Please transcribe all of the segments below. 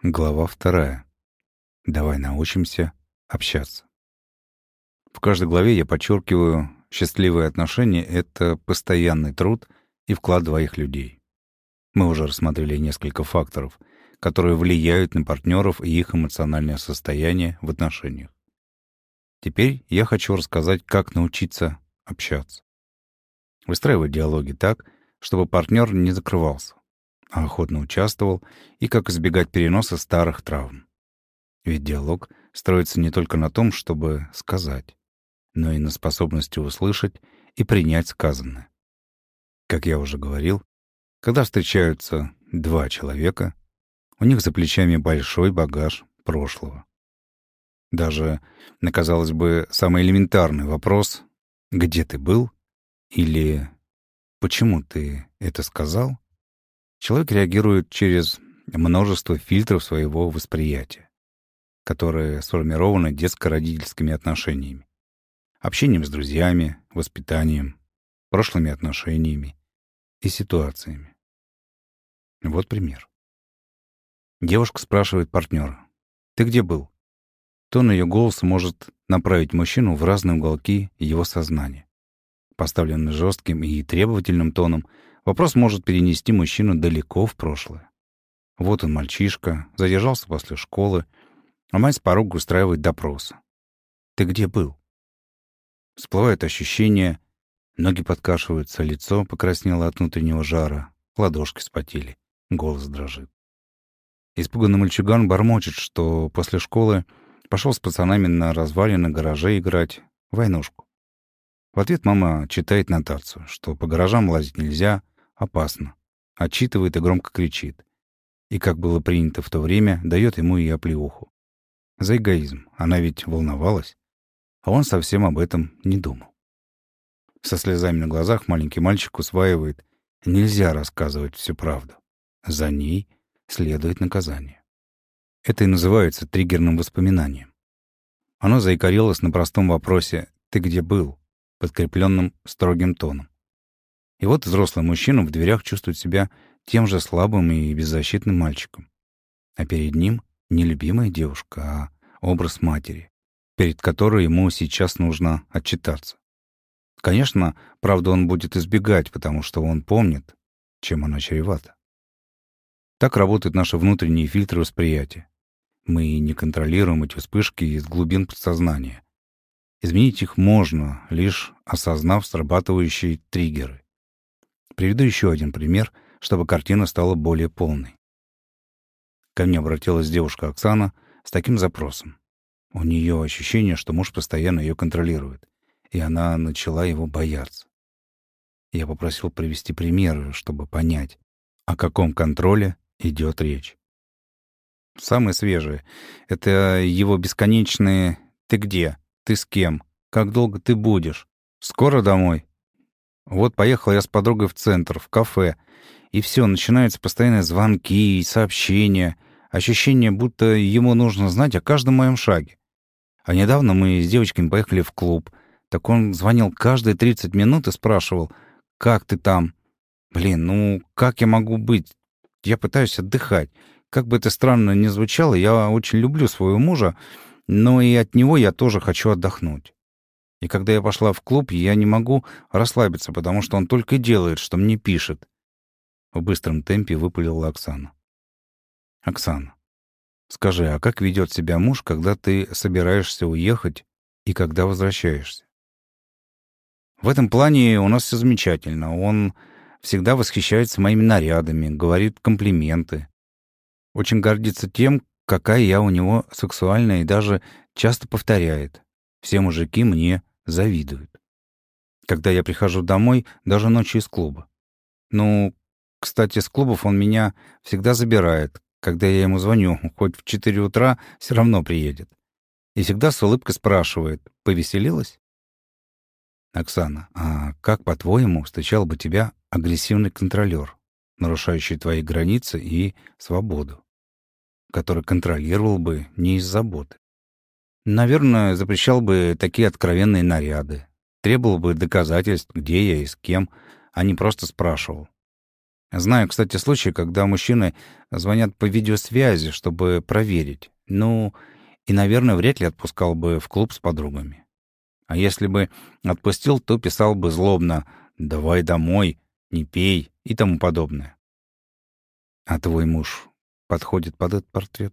Глава вторая. Давай научимся общаться. В каждой главе я подчеркиваю, счастливые отношения — это постоянный труд и вклад двоих людей. Мы уже рассмотрели несколько факторов, которые влияют на партнеров и их эмоциональное состояние в отношениях. Теперь я хочу рассказать, как научиться общаться. Выстраивать диалоги так, чтобы партнер не закрывался, а охотно участвовал, и как избегать переноса старых травм. Ведь диалог строится не только на том, чтобы сказать, но и на способности услышать и принять сказанное. Как я уже говорил, когда встречаются два человека, у них за плечами большой багаж прошлого. Даже, на, казалось бы, самый элементарный вопрос «Где ты был?» или «Почему ты это сказал?» Человек реагирует через множество фильтров своего восприятия, которые сформированы детско-родительскими отношениями, общением с друзьями, воспитанием, прошлыми отношениями и ситуациями. Вот пример. Девушка спрашивает партнера, «Ты где был?» Тон ее голоса может направить мужчину в разные уголки его сознания. Поставленный жестким и требовательным тоном — Вопрос может перенести мужчину далеко в прошлое. Вот он, мальчишка, задержался после школы, а мать с порога устраивает допрос. «Ты где был?» Всплывает ощущение, ноги подкашиваются, лицо покраснело от внутреннего жара, ладошки спотели, голос дрожит. Испуганный мальчуган бормочет, что после школы пошел с пацанами на развалины гараже играть в войнушку. В ответ мама читает нотацию, что по гаражам лазить нельзя, опасно. Отчитывает и громко кричит. И, как было принято в то время, дает ему и оплеуху. За эгоизм. Она ведь волновалась. А он совсем об этом не думал. Со слезами на глазах маленький мальчик усваивает, нельзя рассказывать всю правду. За ней следует наказание. Это и называется триггерным воспоминанием. Оно заикарилось на простом вопросе «ты где был?», подкрепленном строгим тоном. И вот взрослый мужчина в дверях чувствует себя тем же слабым и беззащитным мальчиком. А перед ним не любимая девушка, а образ матери, перед которой ему сейчас нужно отчитаться. Конечно, правда он будет избегать, потому что он помнит, чем она чревата. Так работают наши внутренние фильтры восприятия. Мы не контролируем эти вспышки из глубин подсознания. Изменить их можно, лишь осознав срабатывающие триггеры. Приведу еще один пример, чтобы картина стала более полной. Ко мне обратилась девушка Оксана с таким запросом. У нее ощущение, что муж постоянно ее контролирует, и она начала его бояться. Я попросил привести примеры, чтобы понять, о каком контроле идет речь. Самые свежие — это его бесконечные «ты где?», «ты с кем?», «как долго ты будешь?», «скоро домой?», вот поехал я с подругой в центр, в кафе, и все, начинаются постоянные звонки и сообщения, ощущение, будто ему нужно знать о каждом моем шаге. А недавно мы с девочками поехали в клуб, так он звонил каждые 30 минут и спрашивал, «Как ты там?» «Блин, ну как я могу быть? Я пытаюсь отдыхать. Как бы это странно ни звучало, я очень люблю своего мужа, но и от него я тоже хочу отдохнуть. И когда я пошла в клуб, я не могу расслабиться, потому что он только делает, что мне пишет. В быстром темпе выпалила Оксана. Оксана, скажи, а как ведет себя муж, когда ты собираешься уехать и когда возвращаешься? В этом плане у нас все замечательно. Он всегда восхищается моими нарядами, говорит комплименты. Очень гордится тем, какая я у него сексуальная и даже часто повторяет. Все мужики мне завидуют. Когда я прихожу домой, даже ночью из клуба. Ну, кстати, с клубов он меня всегда забирает. Когда я ему звоню, хоть в 4 утра, все равно приедет. И всегда с улыбкой спрашивает, повеселилась? Оксана, а как, по-твоему, встречал бы тебя агрессивный контролер, нарушающий твои границы и свободу, который контролировал бы не из заботы, Наверное, запрещал бы такие откровенные наряды. Требовал бы доказательств, где я и с кем, а не просто спрашивал. Знаю, кстати, случаи, когда мужчины звонят по видеосвязи, чтобы проверить. Ну, и, наверное, вряд ли отпускал бы в клуб с подругами. А если бы отпустил, то писал бы злобно «давай домой», «не пей» и тому подобное. А твой муж подходит под этот портрет?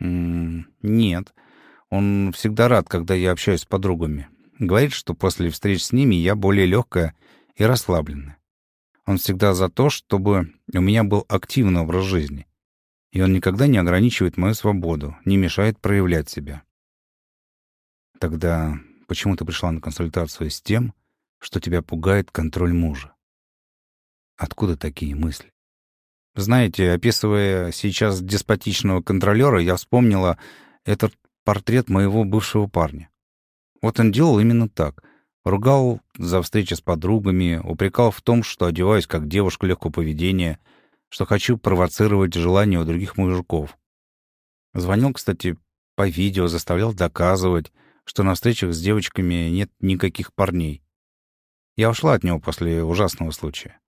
М -м нет. Он всегда рад, когда я общаюсь с подругами. Говорит, что после встреч с ними я более легкая и расслабленная. Он всегда за то, чтобы у меня был активный образ жизни. И он никогда не ограничивает мою свободу, не мешает проявлять себя. Тогда почему ты пришла на консультацию с тем, что тебя пугает контроль мужа? Откуда такие мысли? Знаете, описывая сейчас деспотичного контролера, я вспомнила этот портрет моего бывшего парня. Вот он делал именно так. Ругал за встречи с подругами, упрекал в том, что одеваюсь как девушка легкого поведения, что хочу провоцировать желания у других мужиков. Звонил, кстати, по видео, заставлял доказывать, что на встречах с девочками нет никаких парней. Я ушла от него после ужасного случая.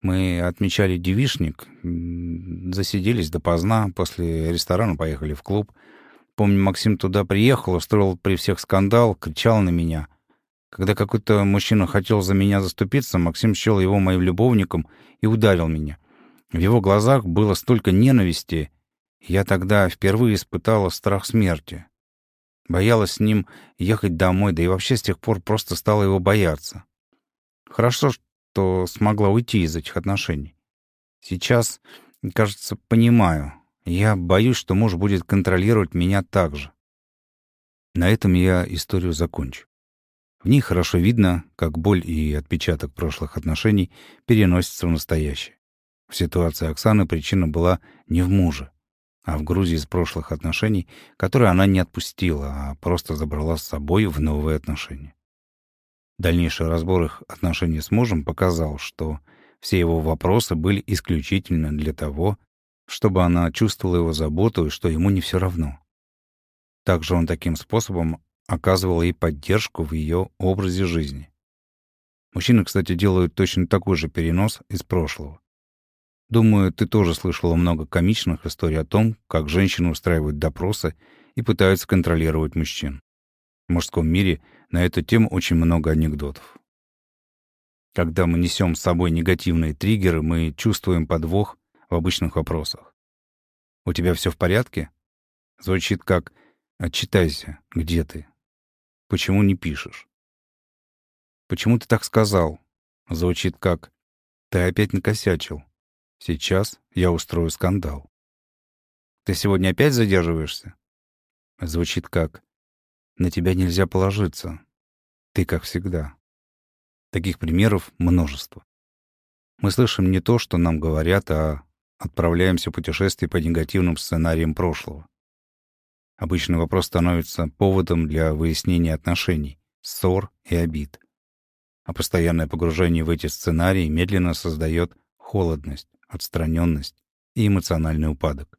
Мы отмечали девишник, засиделись допоздна, после ресторана поехали в клуб. Помню, Максим туда приехал, устроил при всех скандал, кричал на меня. Когда какой-то мужчина хотел за меня заступиться, Максим счел его моим любовником и ударил меня. В его глазах было столько ненависти. Я тогда впервые испытала страх смерти. Боялась с ним ехать домой, да и вообще с тех пор просто стала его бояться. Хорошо, что смогла уйти из этих отношений. Сейчас, кажется, понимаю. Я боюсь, что муж будет контролировать меня так же. На этом я историю закончу. В ней хорошо видно, как боль и отпечаток прошлых отношений переносятся в настоящее. В ситуации Оксаны причина была не в муже, а в грузе из прошлых отношений, которые она не отпустила, а просто забрала с собой в новые отношения. Дальнейший разбор их отношений с мужем показал, что все его вопросы были исключительно для того, чтобы она чувствовала его заботу и что ему не все равно. Также он таким способом оказывал ей поддержку в ее образе жизни. Мужчины, кстати, делают точно такой же перенос из прошлого. Думаю, ты тоже слышала много комичных историй о том, как женщины устраивают допросы и пытаются контролировать мужчин. В мужском мире на эту тему очень много анекдотов. Когда мы несем с собой негативные триггеры, мы чувствуем подвох в обычных вопросах. «У тебя все в порядке?» Звучит как «Отчитайся, где ты?» «Почему не пишешь?» «Почему ты так сказал?» Звучит как «Ты опять накосячил. Сейчас я устрою скандал». «Ты сегодня опять задерживаешься?» Звучит как на тебя нельзя положиться. Ты как всегда. Таких примеров множество. Мы слышим не то, что нам говорят, а отправляемся в путешествие по негативным сценариям прошлого. Обычный вопрос становится поводом для выяснения отношений, ссор и обид. А постоянное погружение в эти сценарии медленно создает холодность, отстраненность и эмоциональный упадок.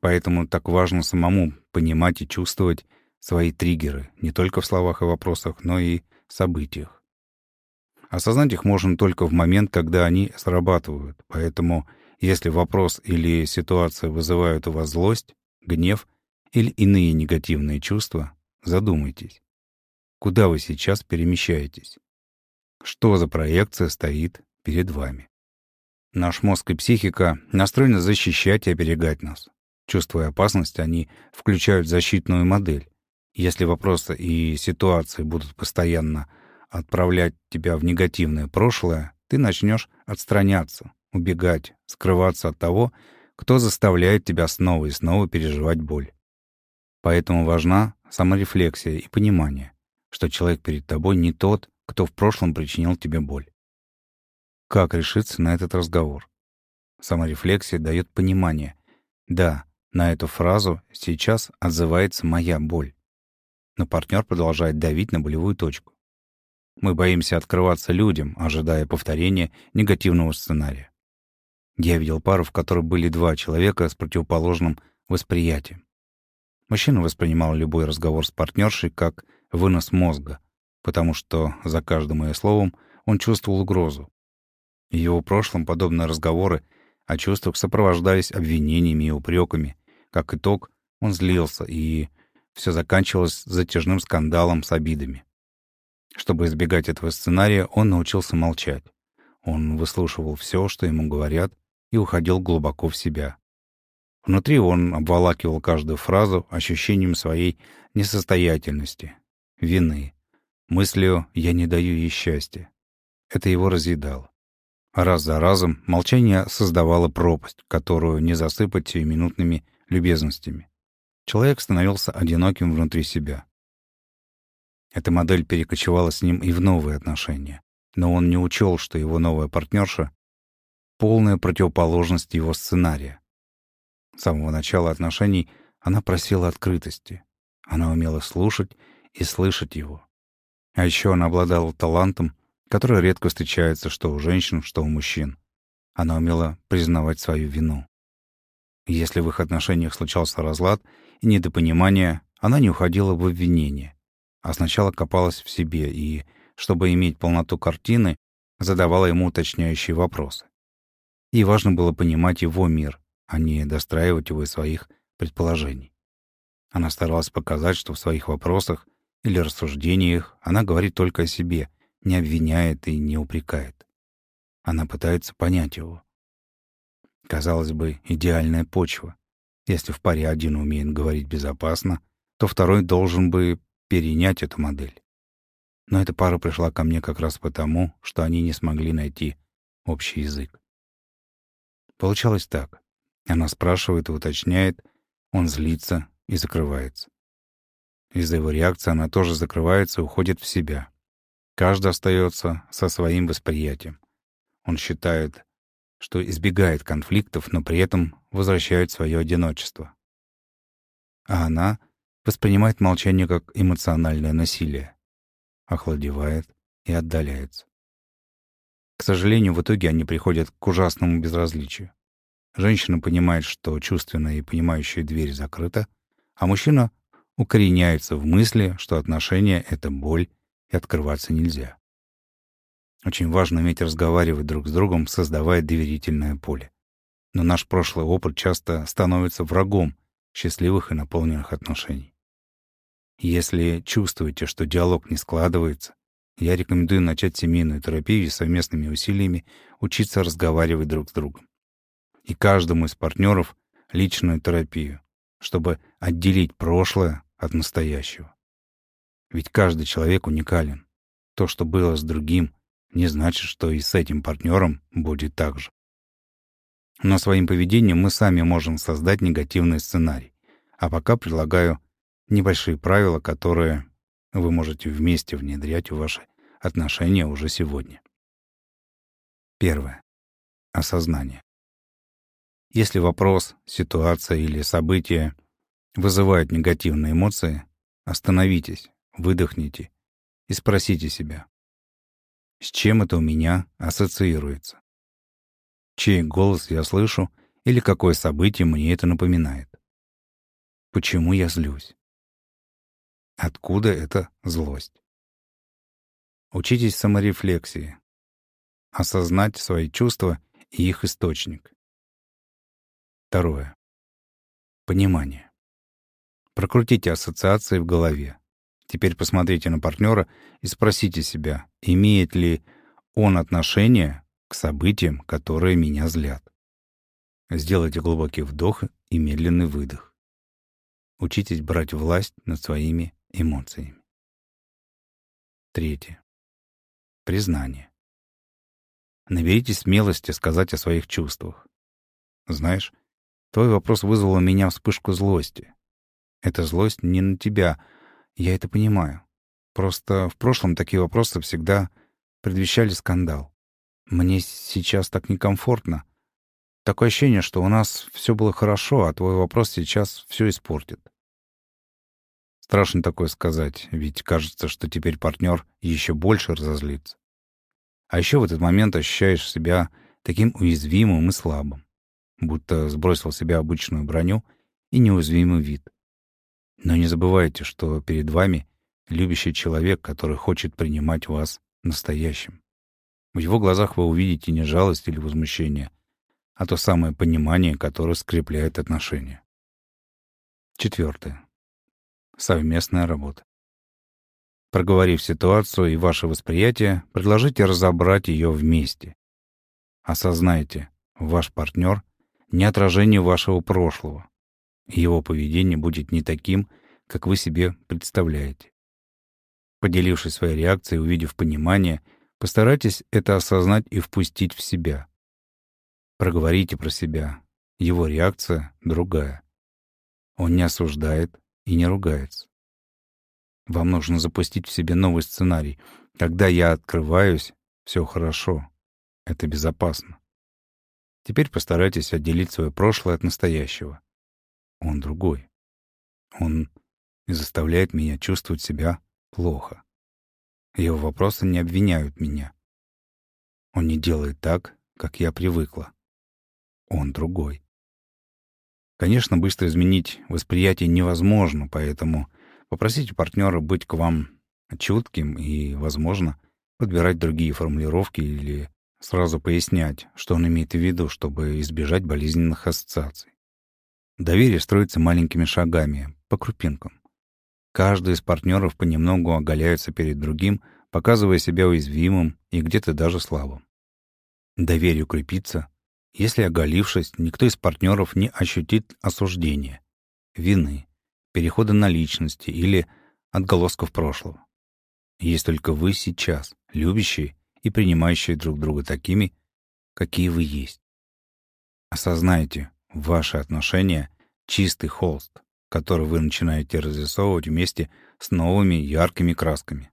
Поэтому так важно самому понимать и чувствовать свои триггеры не только в словах и вопросах, но и событиях. Осознать их можно только в момент, когда они срабатывают. Поэтому, если вопрос или ситуация вызывают у вас злость, гнев или иные негативные чувства, задумайтесь. Куда вы сейчас перемещаетесь? Что за проекция стоит перед вами? Наш мозг и психика настроены защищать и оберегать нас. Чувствуя опасность, они включают защитную модель, если вопросы и ситуации будут постоянно отправлять тебя в негативное прошлое, ты начнешь отстраняться, убегать, скрываться от того, кто заставляет тебя снова и снова переживать боль. Поэтому важна саморефлексия и понимание, что человек перед тобой не тот, кто в прошлом причинил тебе боль. Как решиться на этот разговор? Саморефлексия дает понимание. Да, на эту фразу сейчас отзывается моя боль но партнер продолжает давить на болевую точку. Мы боимся открываться людям, ожидая повторения негативного сценария. Я видел пару, в которой были два человека с противоположным восприятием. Мужчина воспринимал любой разговор с партнершей как вынос мозга, потому что за каждым ее словом он чувствовал угрозу. В его прошлом подобные разговоры о чувствах сопровождались обвинениями и упреками. Как итог, он злился, и все заканчивалось затяжным скандалом с обидами. Чтобы избегать этого сценария, он научился молчать. Он выслушивал все, что ему говорят, и уходил глубоко в себя. Внутри он обволакивал каждую фразу ощущением своей несостоятельности, вины, мыслью «я не даю ей счастья». Это его разъедало. Раз за разом молчание создавало пропасть, которую не засыпать сиюминутными любезностями. Человек становился одиноким внутри себя. Эта модель перекочевала с ним и в новые отношения. Но он не учел, что его новая партнерша — полная противоположность его сценария. С самого начала отношений она просила открытости. Она умела слушать и слышать его. А еще она обладала талантом, который редко встречается что у женщин, что у мужчин. Она умела признавать свою вину. Если в их отношениях случался разлад и недопонимание, она не уходила в обвинение, а сначала копалась в себе и, чтобы иметь полноту картины, задавала ему уточняющие вопросы. Ей важно было понимать его мир, а не достраивать его из своих предположений. Она старалась показать, что в своих вопросах или рассуждениях она говорит только о себе, не обвиняет и не упрекает. Она пытается понять его. Казалось бы, идеальная почва. Если в паре один умеет говорить безопасно, то второй должен бы перенять эту модель. Но эта пара пришла ко мне как раз потому, что они не смогли найти общий язык. Получалось так. Она спрашивает и уточняет, он злится и закрывается. Из-за его реакции она тоже закрывается и уходит в себя. Каждый остается со своим восприятием. Он считает, что избегает конфликтов, но при этом возвращает свое одиночество. А она воспринимает молчание как эмоциональное насилие, охладевает и отдаляется. К сожалению, в итоге они приходят к ужасному безразличию. Женщина понимает, что чувственная и понимающая дверь закрыта, а мужчина укореняется в мысли, что отношения — это боль и открываться нельзя. Очень важно уметь разговаривать друг с другом, создавая доверительное поле. Но наш прошлый опыт часто становится врагом счастливых и наполненных отношений. Если чувствуете, что диалог не складывается, я рекомендую начать семейную терапию и совместными усилиями учиться разговаривать друг с другом. И каждому из партнеров личную терапию, чтобы отделить прошлое от настоящего. Ведь каждый человек уникален. То, что было с другим, не значит, что и с этим партнером будет так же. Но своим поведением мы сами можем создать негативный сценарий. А пока предлагаю небольшие правила, которые вы можете вместе внедрять в ваши отношения уже сегодня. Первое. Осознание. Если вопрос, ситуация или событие вызывают негативные эмоции, остановитесь, выдохните и спросите себя, с чем это у меня ассоциируется? Чей голос я слышу или какое событие мне это напоминает? Почему я злюсь? Откуда эта злость? Учитесь саморефлексии. Осознать свои чувства и их источник. Второе. Понимание. Прокрутите ассоциации в голове. Теперь посмотрите на партнера и спросите себя, имеет ли он отношение к событиям, которые меня злят. Сделайте глубокий вдох и медленный выдох. Учитесь брать власть над своими эмоциями. Третье. Признание. Наберитесь смелости сказать о своих чувствах. Знаешь, твой вопрос вызвал у меня вспышку злости. Эта злость не на тебя, я это понимаю. Просто в прошлом такие вопросы всегда предвещали скандал. Мне сейчас так некомфортно. Такое ощущение, что у нас все было хорошо, а твой вопрос сейчас все испортит. Страшно такое сказать, ведь кажется, что теперь партнер еще больше разозлится. А еще в этот момент ощущаешь себя таким уязвимым и слабым, будто сбросил себя обычную броню и неуязвимый вид. Но не забывайте, что перед вами любящий человек, который хочет принимать вас настоящим. В его глазах вы увидите не жалость или возмущение, а то самое понимание, которое скрепляет отношения. Четвертое. Совместная работа. Проговорив ситуацию и ваше восприятие, предложите разобрать ее вместе. Осознайте, ваш партнер — не отражение вашего прошлого. Его поведение будет не таким, как вы себе представляете. Поделившись своей реакцией, увидев понимание, постарайтесь это осознать и впустить в себя. Проговорите про себя. Его реакция другая. Он не осуждает и не ругается. Вам нужно запустить в себе новый сценарий. Когда я открываюсь, все хорошо. Это безопасно. Теперь постарайтесь отделить свое прошлое от настоящего. Он другой. Он заставляет меня чувствовать себя плохо. Его вопросы не обвиняют меня. Он не делает так, как я привыкла. Он другой. Конечно, быстро изменить восприятие невозможно, поэтому попросите партнера быть к вам чутким и, возможно, подбирать другие формулировки или сразу пояснять, что он имеет в виду, чтобы избежать болезненных ассоциаций. Доверие строится маленькими шагами, по крупинкам. Каждый из партнеров понемногу оголяется перед другим, показывая себя уязвимым и где-то даже слабым. Доверие укрепится, если, оголившись, никто из партнеров не ощутит осуждения, вины, перехода на личности или отголосков прошлого. Есть только вы сейчас, любящие и принимающие друг друга такими, какие вы есть. Осознайте, ваши отношения — чистый холст, который вы начинаете разрисовывать вместе с новыми яркими красками.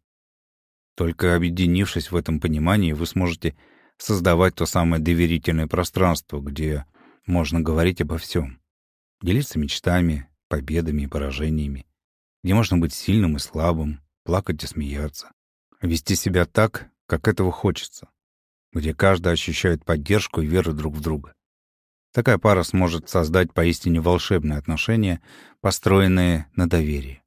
Только объединившись в этом понимании, вы сможете создавать то самое доверительное пространство, где можно говорить обо всем, делиться мечтами, победами и поражениями, где можно быть сильным и слабым, плакать и смеяться, вести себя так, как этого хочется, где каждый ощущает поддержку и веру друг в друга. Такая пара сможет создать поистине волшебные отношения, построенные на доверии.